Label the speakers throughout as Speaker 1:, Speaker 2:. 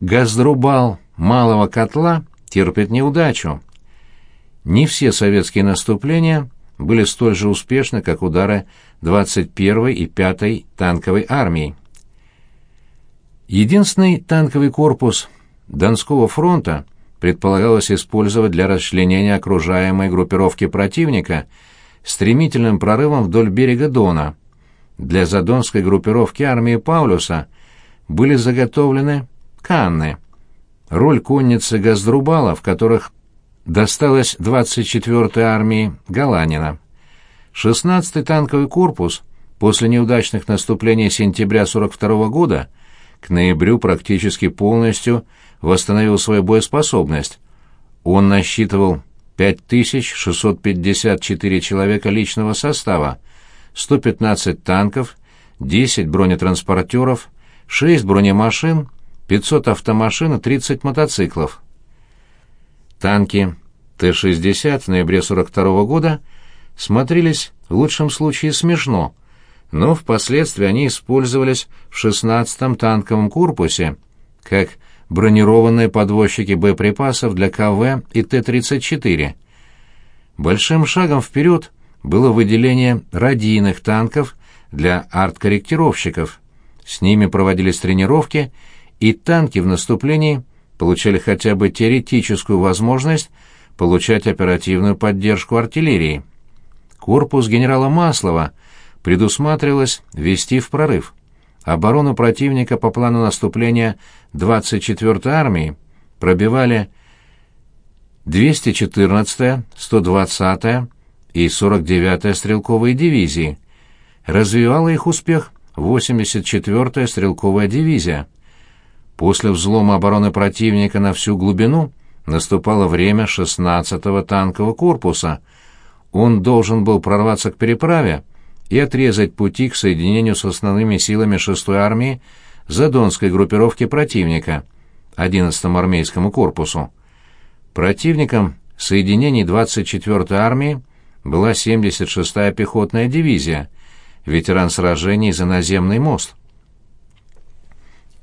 Speaker 1: газдрубал малого котла терпит неудачу. Не все советские наступления были столь же успешны, как удары 21-й и 5-й танковой армии. Единственный танковый корпус Донского фронта предполагалось использовать для расчленения окружаемой группировки противника стремительным прорывом вдоль берега Дона. Для задонской группировки армии Паулюса были заготовлены канны. Роль конницы Газдрубала, в которых досталась 24-й армии Галанина. 16-й танковый корпус после неудачных наступлений сентября 42 -го года к ноябрю практически полностью восстановил свою боеспособность. Он насчитывал 5654 человека личного состава, 115 танков, 10 бронетранспортеров, 6 бронемашин, 500 автомашин и 30 мотоциклов. Танки Т-60 в ноябре 42 -го года смотрелись в лучшем случае смешно, но впоследствии они использовались в 16-м танковом корпусе как бронированные подвозчики боеприпасов для КВ и Т-34. Большим шагом вперед было выделение радийных танков для арткорректировщиков. С ними проводились тренировки, и танки в наступлении получали хотя бы теоретическую возможность получать оперативную поддержку артиллерии. Корпус генерала Маслова предусматривалось ввести в прорыв. Оборону противника по плану наступления 24-й армии пробивали 214-я, 120-я и 49-я стрелковые дивизии. Развивала их успех 84-я стрелковая дивизия. После взлома обороны противника на всю глубину наступало время 16-го танкового корпуса. Он должен был прорваться к переправе и отрезать пути к соединению с основными силами 6-й армии Задонской группировки противника, 11-му армейскому корпусу. Противником соединений 24-й армии была 76-я пехотная дивизия, ветеран сражений за наземный мост.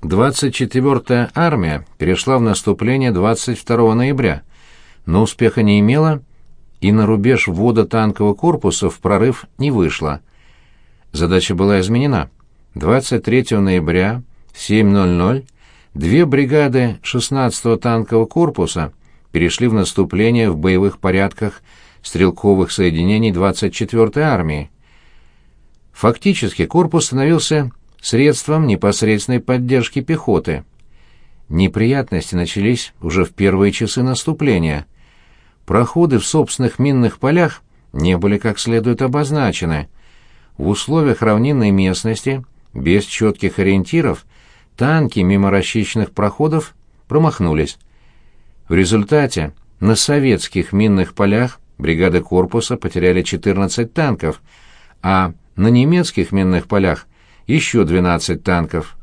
Speaker 1: 24-я армия перешла в наступление 22 ноября, но успеха не имела и на рубеж ввода танкового корпуса в прорыв не вышла. Задача была изменена. 23 ноября в 7.00 две бригады 16-го танкового корпуса перешли в наступление в боевых порядках стрелковых соединений 24-й армии. Фактически корпус становился средством непосредственной поддержки пехоты. Неприятности начались уже в первые часы наступления. Проходы в собственных минных полях не были как следует обозначены. В условиях равнинной местности, без четких ориентиров, танки мимо расчищенных проходов промахнулись. В результате на советских минных полях бригады корпуса потеряли 14 танков, а на немецких минных полях еще 12 танков.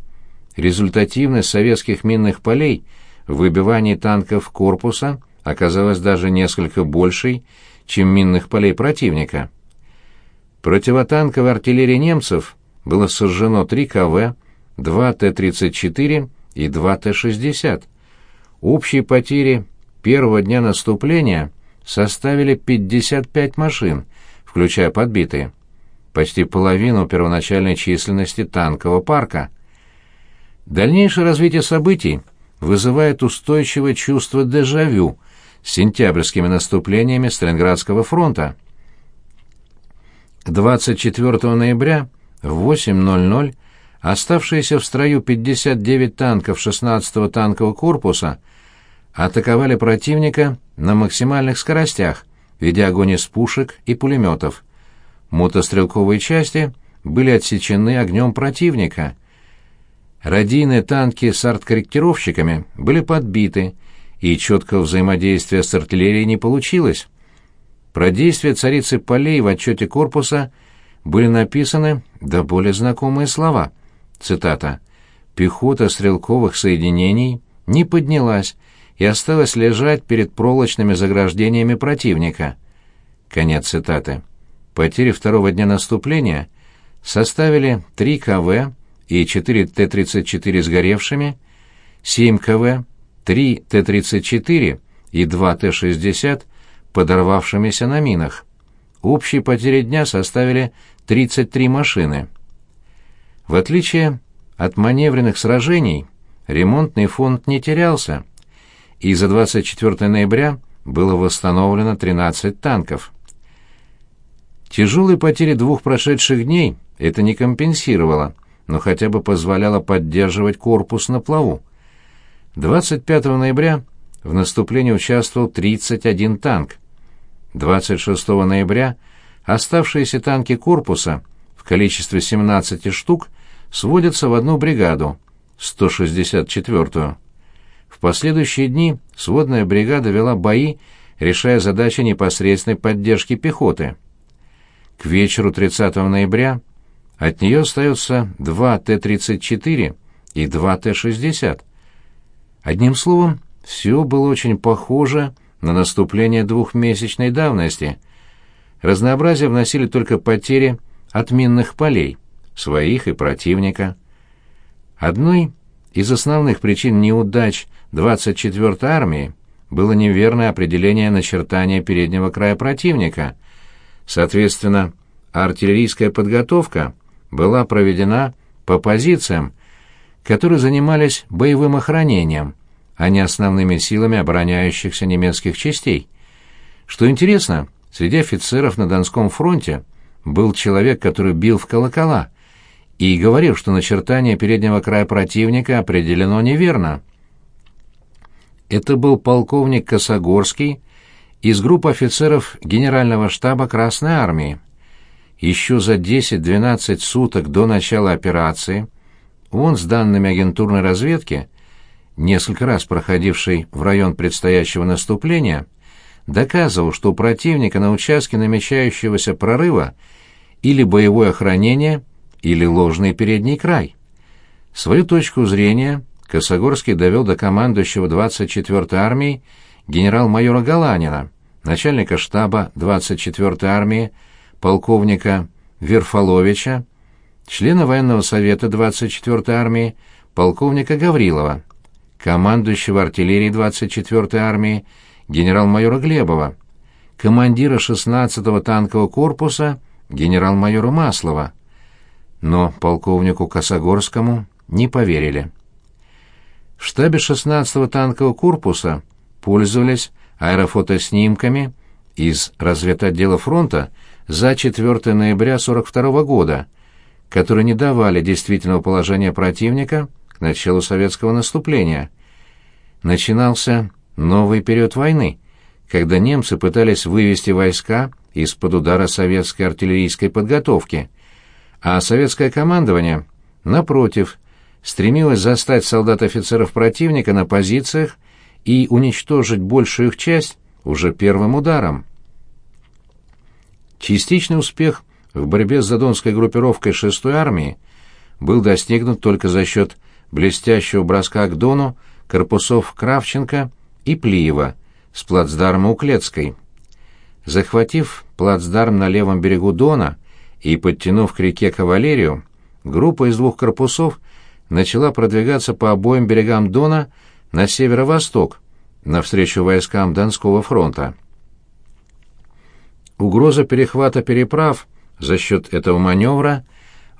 Speaker 1: Результативность советских минных полей в выбивании танков корпуса оказалась даже несколько большей, чем минных полей противника. Противотанковой артиллерии немцев было сожжено 3 КВ, 2 Т-34 и 2 Т-60. Общие потери первого дня наступления составили 55 машин, включая подбитые почти половину первоначальной численности танкового парка. Дальнейшее развитие событий вызывает устойчивое чувство дежавю с сентябрьскими наступлениями Сталинградского фронта. 24 ноября в 8.00 оставшиеся в строю 59 танков 16-го танкового корпуса атаковали противника на максимальных скоростях, ведя огонь из пушек и пулеметов. Мотострелковые части были отсечены огнем противника. Радийные танки с арткорректировщиками были подбиты, и четкого взаимодействия с артиллерией не получилось. Про действия царицы полей в отчете корпуса были написаны до более знакомые слова. Цитата. «Пехота стрелковых соединений не поднялась и осталась лежать перед проволочными заграждениями противника». Конец цитаты. Потери второго дня наступления составили 3 КВ и 4 Т-34 сгоревшими, 7 КВ, 3 Т-34 и 2 Т-60 подорвавшимися на минах. Общие потери дня составили 33 машины. В отличие от маневренных сражений, ремонтный фонд не терялся, и за 24 ноября было восстановлено 13 танков. Тяжелые потери двух прошедших дней это не компенсировало, но хотя бы позволяло поддерживать корпус на плаву. 25 ноября в наступлении участвовал 31 танк. 26 ноября оставшиеся танки корпуса в количестве 17 штук сводятся в одну бригаду, 164-ю. В последующие дни сводная бригада вела бои, решая задачи непосредственной поддержки пехоты. К вечеру 30 ноября от нее остается два Т-34 и два Т-60. Одним словом, все было очень похоже на наступление двухмесячной давности. Разнообразие вносили только потери от минных полей, своих и противника. Одной из основных причин неудач 24-й армии было неверное определение начертания переднего края противника. Соответственно, артиллерийская подготовка была проведена по позициям, которые занимались боевым охранением – а не основными силами обороняющихся немецких частей. Что интересно, среди офицеров на Донском фронте был человек, который бил в колокола и говорил, что начертание переднего края противника определено неверно. Это был полковник Косогорский из группы офицеров Генерального штаба Красной Армии. Еще за 10-12 суток до начала операции он с данными агентурной разведки несколько раз проходивший в район предстоящего наступления, доказывал, что у противника на участке намечающегося прорыва или боевое охранение, или ложный передний край. Свою точку зрения Косогорский довел до командующего 24-й армией генерал-майора Галанина, начальника штаба 24-й армии, полковника Верфоловича, члена военного совета 24-й армии, полковника Гаврилова командующего артиллерией 24-й армии генерал-майора Глебова, командира 16-го танкового корпуса генерал-майора Маслова. Но полковнику Косогорскому не поверили. В штабе 16-го танкового корпуса пользовались аэрофотоснимками из разведотдела фронта за 4 ноября 42 года, которые не давали действительного положения противника к началу советского наступления. Начинался новый период войны, когда немцы пытались вывести войска из-под удара советской артиллерийской подготовки, а советское командование, напротив, стремилось застать солдат-офицеров противника на позициях и уничтожить большую их часть уже первым ударом. Частичный успех в борьбе с задонской группировкой 6-й армии был достигнут только за счет блестящего броска к Дону корпусов Кравченко и Плиева с плацдарма у Клецкой. Захватив плацдарм на левом берегу Дона и подтянув к реке кавалерию, группа из двух корпусов начала продвигаться по обоим берегам Дона на северо-восток, навстречу войскам Донского фронта. Угроза перехвата переправ за счет этого маневра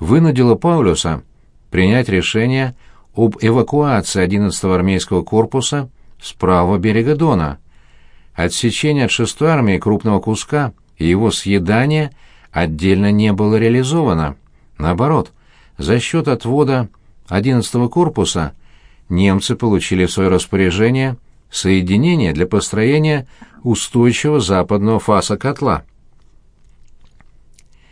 Speaker 1: вынудила Паулюса принять решение об эвакуации 11-го армейского корпуса с правого берега Дона. Отсечение от 6-й армии крупного куска и его съедание отдельно не было реализовано. Наоборот, за счет отвода 11-го корпуса немцы получили в свое распоряжение соединение для построения устойчивого западного фаса котла.